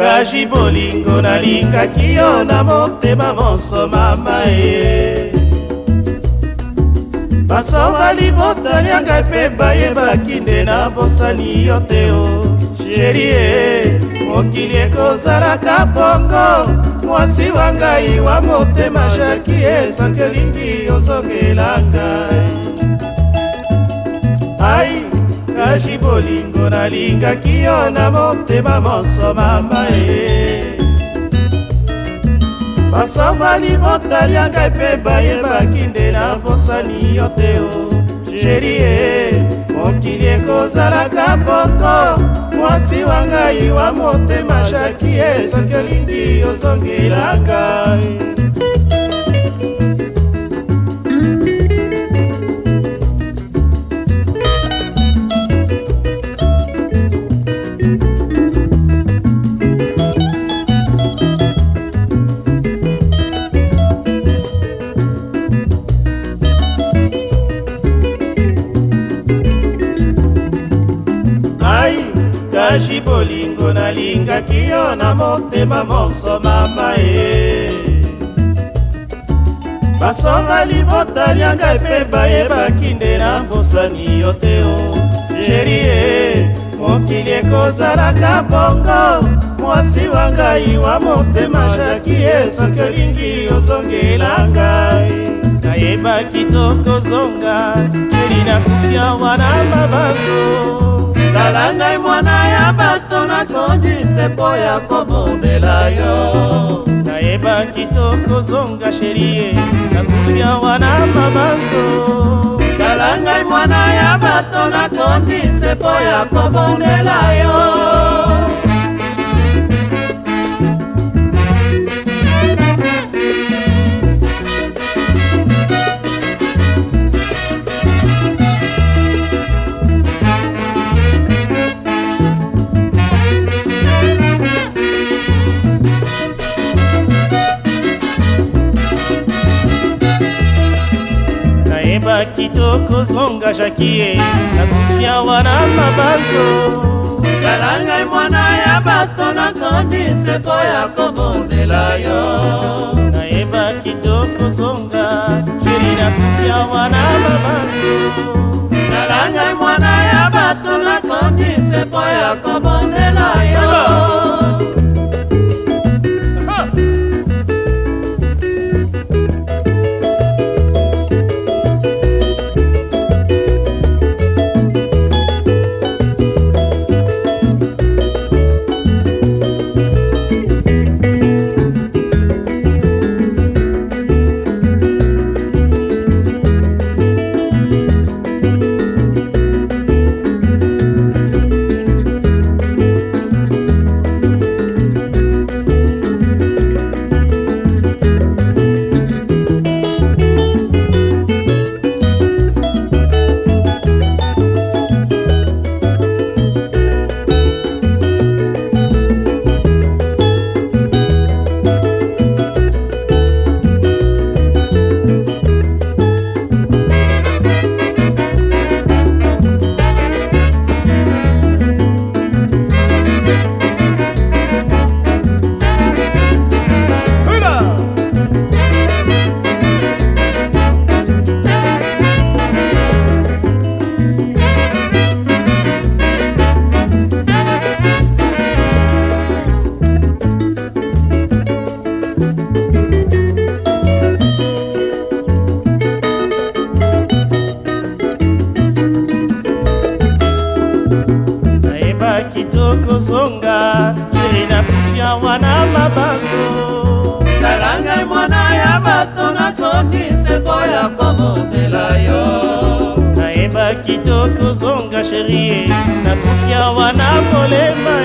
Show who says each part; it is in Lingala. Speaker 1: kaji bolingo nalingaki yo na motema monso mama e basoma libota lianga mpe bayebaki nde na bosani yo te o sheri e mokili ekozalaka bongo mwasi wa ngai wa motema jaki e, esanki olingi ozongela ngai ai kaji bolingo bolingo nalingaki yo na motema monso mama e basomali motali ya ngai mpe bayebaki nde na mposani yo te o sheri e mokili ekozalaka poko mwasi wa ngai wa motema jaki e soki olingi ozongela ngai kasi bolingo nalingaki yo na motema monso mama e basonga libotalianga mpe bayebaki nde na mbosani yo te o sheri e mokili ekozalaka bongo mwasi wa ngai wa motema jaki e soki olingi ozongela ngai nayebaki tokozonga eli nakufia wana mabazo tala ngai mwana ya bato nakondi sembo ya kobondela yo nayebaki tokozonga sherie nakufi awa na mabanzo tala ngai mwana ya bato nakondi sembo ya kobondela yo eza kitoko zonga jaki ye eh. nakufia wana mabanzo kala ngai e mwana ya bato nakondi sepo ya kobondela yo nayeba kitoko zonga sheri nakufia wana mabanzo kala ngai e mwana ya bato nakondi sepo ya kobondela yo songa sheri nakufiya wana mabaso tala ngai e mwana ya bato nakomi seko ya komondela yo nayebaki tokozonga sheri nakufiya wana molema